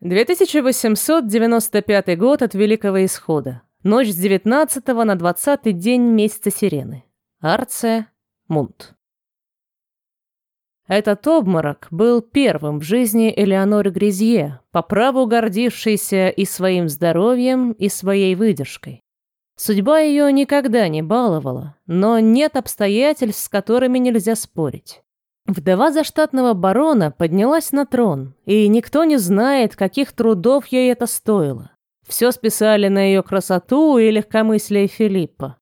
2895 год от Великого Исхода. Ночь с 19 на 20 день месяца Сирены. Арция, Мунт. Этот обморок был первым в жизни Элеоноры Гризье, по праву гордившейся и своим здоровьем, и своей выдержкой. Судьба ее никогда не баловала, но нет обстоятельств, с которыми нельзя спорить. Вдова заштатного барона поднялась на трон, и никто не знает, каких трудов ей это стоило. Все списали на ее красоту и легкомыслие Филиппа.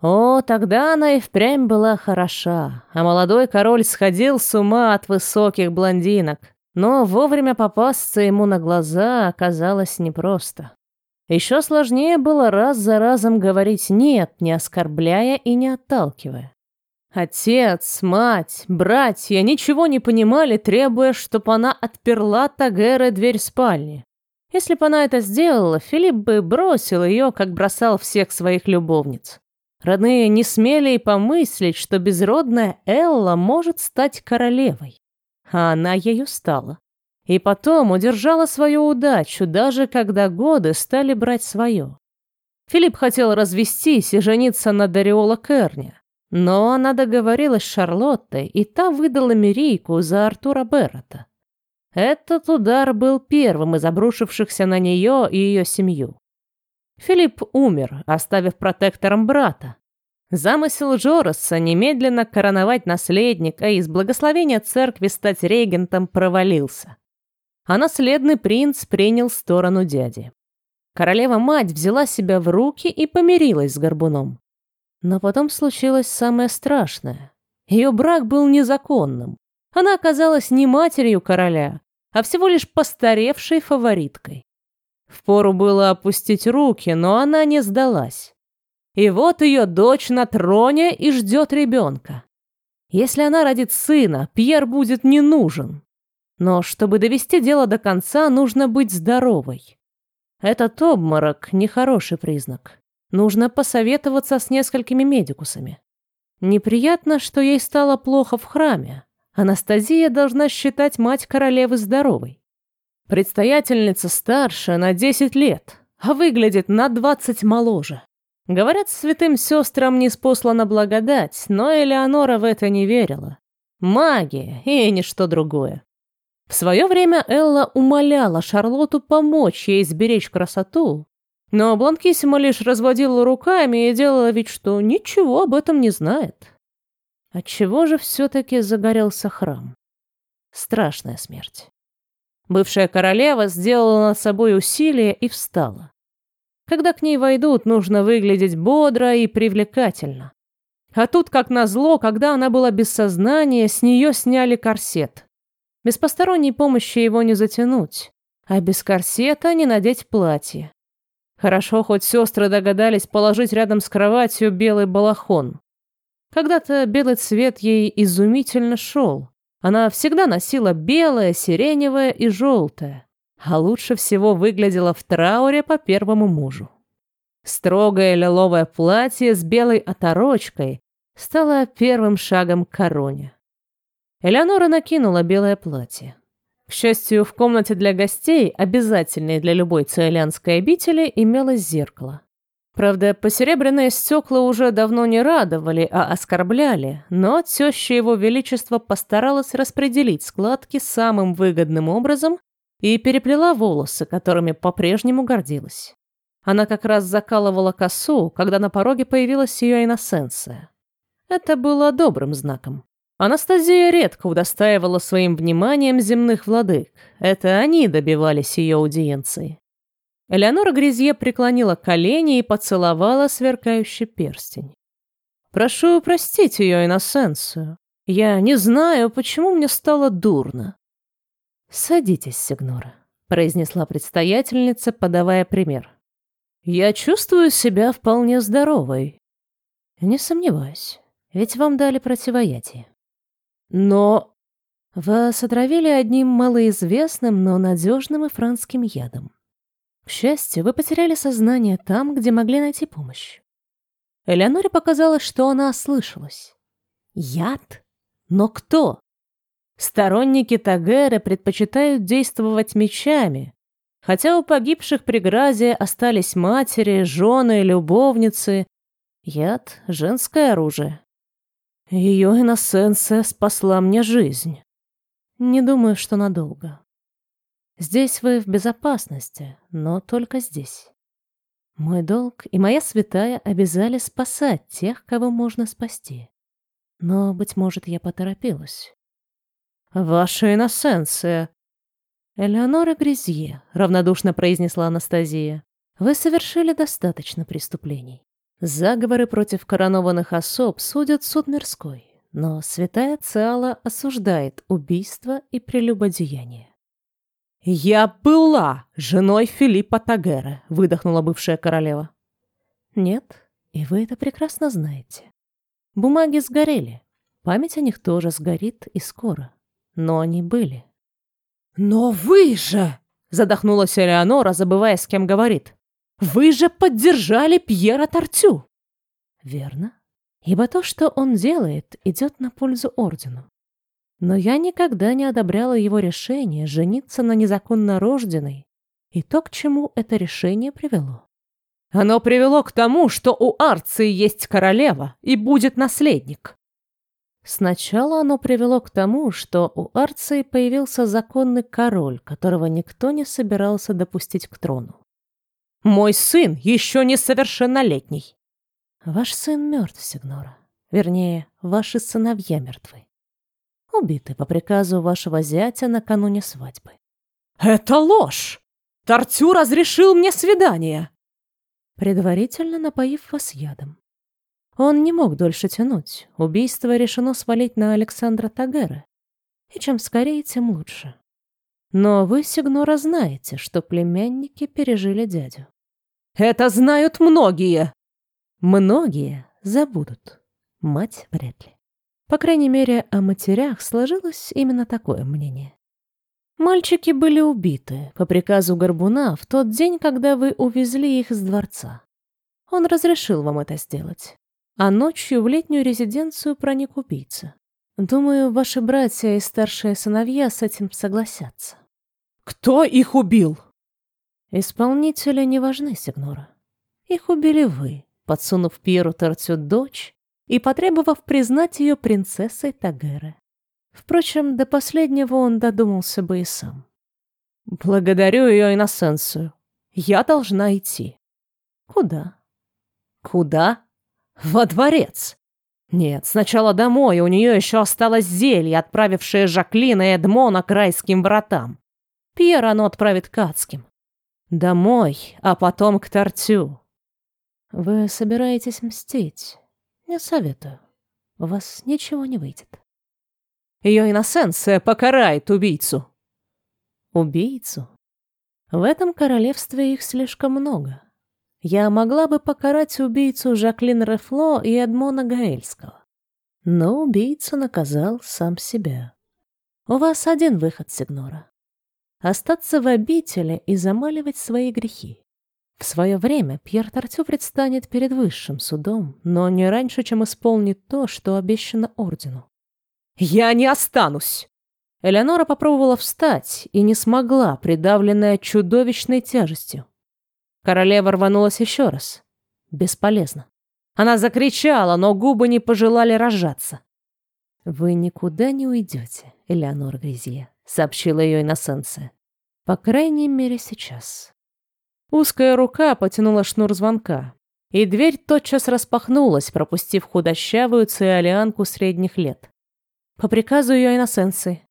О, тогда она и впрямь была хороша, а молодой король сходил с ума от высоких блондинок. Но вовремя попасться ему на глаза оказалось непросто. Еще сложнее было раз за разом говорить «нет», не оскорбляя и не отталкивая. Отец, мать, братья ничего не понимали, требуя, чтобы она отперла Тагере дверь спальни. Если бы она это сделала, Филипп бы бросил ее, как бросал всех своих любовниц. Родные не смели и помыслить, что безродная Элла может стать королевой. А она ею стала. И потом удержала свою удачу, даже когда годы стали брать свое. Филипп хотел развестись и жениться на Дариола Керне, но она договорилась с Шарлоттой, и та выдала Мирийку за Артура Беррета. Этот удар был первым из обрушившихся на нее и ее семью. Филипп умер, оставив протектором брата. Замысел Джороса немедленно короновать наследника и из благословения церкви стать регентом провалился. А наследный принц принял сторону дяди. Королева-мать взяла себя в руки и помирилась с горбуном. Но потом случилось самое страшное. Ее брак был незаконным. Она оказалась не матерью короля, а всего лишь постаревшей фавориткой. Впору было опустить руки, но она не сдалась. И вот ее дочь на троне и ждет ребенка. Если она родит сына, Пьер будет не нужен. Но чтобы довести дело до конца, нужно быть здоровой. Этот обморок – нехороший признак. Нужно посоветоваться с несколькими медикусами. Неприятно, что ей стало плохо в храме. Анастазия должна считать мать королевы здоровой. Предстоятельница старше на 10 лет, а выглядит на 20 моложе. Говорят, святым сестрам не спослана благодать, но Элеонора в это не верила. Магия и ничто другое. В свое время Элла умоляла Шарлотту помочь ей сберечь красоту, но Бланкиссима лишь разводила руками и делала вид, что ничего об этом не знает. Отчего же все-таки загорелся храм? Страшная смерть. Бывшая королева сделала над собой усилие и встала. Когда к ней войдут, нужно выглядеть бодро и привлекательно. А тут, как назло, когда она была без сознания, с нее сняли корсет. Без посторонней помощи его не затянуть, а без корсета не надеть платье. Хорошо, хоть сестры догадались положить рядом с кроватью белый балахон. Когда-то белый цвет ей изумительно шел. Она всегда носила белое, сиреневое и желтое, а лучше всего выглядела в трауре по первому мужу. Строгое лиловое платье с белой оторочкой стало первым шагом к короне. Элеонора накинула белое платье. К счастью, в комнате для гостей, обязательной для любой циолянской обители, имелось зеркало. Правда, посеребряные стекла уже давно не радовали, а оскорбляли, но теща его величества постаралась распределить складки самым выгодным образом и переплела волосы, которыми по-прежнему гордилась. Она как раз закалывала косу, когда на пороге появилась ее иносенция. Это было добрым знаком. Анастасия редко удостаивала своим вниманием земных владык. Это они добивались ее аудиенции. Элеонора Грязье преклонила колени и поцеловала сверкающий перстень. «Прошу простить ее иносенцию. Я не знаю, почему мне стало дурно». «Садитесь, Сигнора», — произнесла предстоятельница, подавая пример. «Я чувствую себя вполне здоровой». «Не сомневаюсь, ведь вам дали противоядие». Но вас отравили одним малоизвестным, но надежным и франским ядом. К счастью, вы потеряли сознание там, где могли найти помощь. Элеоноре показалось, что она ослышалась. Яд? Но кто? Сторонники Тагера предпочитают действовать мечами, Хотя у погибших при гразе остались матери, жены, любовницы, яд — женское оружие. Ее иносенция спасла мне жизнь. Не думаю, что надолго. Здесь вы в безопасности, но только здесь. Мой долг и моя святая обязали спасать тех, кого можно спасти. Но, быть может, я поторопилась. «Ваша иносенция!» «Элеонора Грязье», — равнодушно произнесла Анастасия. «Вы совершили достаточно преступлений. Заговоры против коронованных особ судят суд мирской, но святая Циала осуждает убийство и прелюбодеяние. «Я была женой Филиппа Тагера», — выдохнула бывшая королева. «Нет, и вы это прекрасно знаете. Бумаги сгорели, память о них тоже сгорит и скоро, но они были». «Но вы же!» — задохнулась Элеонора, забывая, с кем говорит. «Вы же поддержали Пьера Тортю!» «Верно, ибо то, что он делает, идет на пользу Ордену. Но я никогда не одобряла его решение жениться на незаконно рожденной и то, к чему это решение привело. Оно привело к тому, что у Арции есть королева и будет наследник. Сначала оно привело к тому, что у Арции появился законный король, которого никто не собирался допустить к трону. «Мой сын еще несовершеннолетний!» «Ваш сын мертв, Сигнора. Вернее, ваши сыновья мертвы убиты по приказу вашего зятя накануне свадьбы. Это ложь! Тартю разрешил мне свидание. Предварительно напоив вас ядом. Он не мог дольше тянуть. Убийство решено свалить на Александра Тагера. И чем скорее, тем лучше. Но вы, Сигнора, знаете, что племянники пережили дядю. Это знают многие. Многие забудут. Мать вряд ли. По крайней мере, о матерях сложилось именно такое мнение. Мальчики были убиты по приказу Горбуна в тот день, когда вы увезли их из дворца. Он разрешил вам это сделать. А ночью в летнюю резиденцию проник убийца. Думаю, ваши братья и старшие сыновья с этим согласятся. Кто их убил? Исполнители не важны, Сигнора. Их убили вы, подсунув Пьеру Тартю дочь и потребовав признать ее принцессой Тагеры. Впрочем, до последнего он додумался бы и сам. «Благодарю ее иносенцию. Я должна идти». «Куда?» «Куда?» «Во дворец». Нет, сначала домой, у нее еще осталось зелье, отправившее Жаклина и Эдмона к райским вратам. Пьер оно отправит к адским. Домой, а потом к Тортю. Вы собираетесь мстить? Не советую. У вас ничего не выйдет. Ее иносенция покарает убийцу. Убийцу? В этом королевстве их слишком много. Я могла бы покарать убийцу Жаклин Рефло и Эдмона Гаэльского. Но убийцу наказал сам себя. У вас один выход, Сигнора. Остаться в обители и замаливать свои грехи. В свое время Пьер Тартю предстанет перед высшим судом, но не раньше, чем исполнит то, что обещано ордену. «Я не останусь!» Элеонора попробовала встать и не смогла, придавленная чудовищной тяжестью. Королева рванулась еще раз. Бесполезно. Она закричала, но губы не пожелали разжаться. «Вы никуда не уйдете, Элеонора Гризье», — сообщила ее иносенция. «По крайней мере, сейчас». Узкая рука потянула шнур звонка, и дверь тотчас распахнулась, пропустив худощавую циолианку средних лет. По приказу ее иносенции.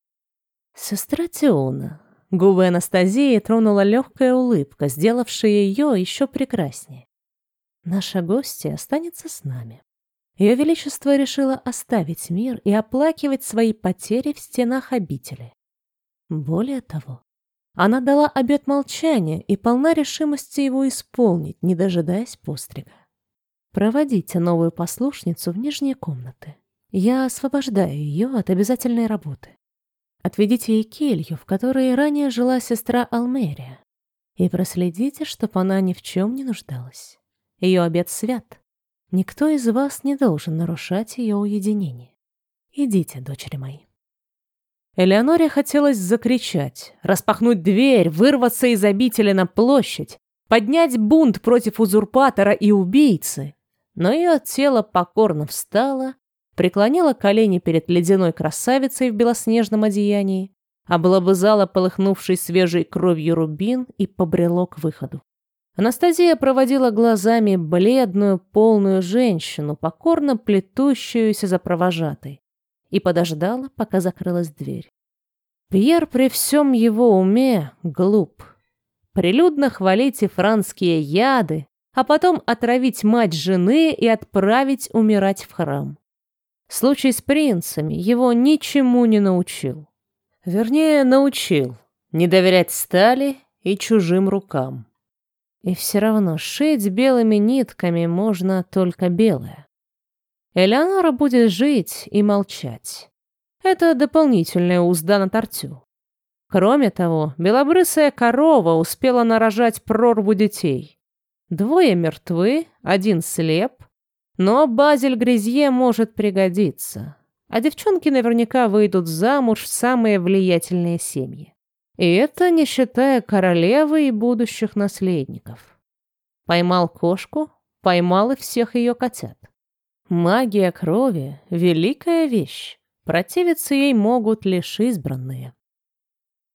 «Сестра Теона». Губы Анастазии тронула легкая улыбка, сделавшая ее еще прекраснее. «Наша гостья останется с нами». Ее Величество решило оставить мир и оплакивать свои потери в стенах обители. Более того, она дала обет молчания и полна решимости его исполнить, не дожидаясь пострига. Проводите новую послушницу в нижние комнаты. Я освобождаю ее от обязательной работы. Отведите ей келью, в которой ранее жила сестра Алмерия, и проследите, чтобы она ни в чем не нуждалась. Ее обет свят. Никто из вас не должен нарушать ее уединение. Идите, дочери мои. Элеоноре хотелось закричать, распахнуть дверь, вырваться из обители на площадь, поднять бунт против узурпатора и убийцы. Но ее тело покорно встало, преклонило колени перед ледяной красавицей в белоснежном одеянии, облобызало полыхнувший свежей кровью рубин и побрело к выходу. Анастасия проводила глазами бледную, полную женщину, покорно плетущуюся за провожатой, и подождала, пока закрылась дверь. Пьер при всем его уме глуп. Прилюдно хвалить и франские яды, а потом отравить мать жены и отправить умирать в храм. Случай с принцами его ничему не научил. Вернее, научил не доверять стали и чужим рукам. И все равно шить белыми нитками можно только белое. Элеонора будет жить и молчать. Это дополнительная узда на тортю. Кроме того, белобрысая корова успела нарожать прорву детей. Двое мертвы, один слеп, но Базиль Грязье может пригодиться. А девчонки наверняка выйдут замуж в самые влиятельные семьи. И это не считая королевы и будущих наследников. Поймал кошку, поймал и всех ее котят. Магия крови — великая вещь. Противиться ей могут лишь избранные.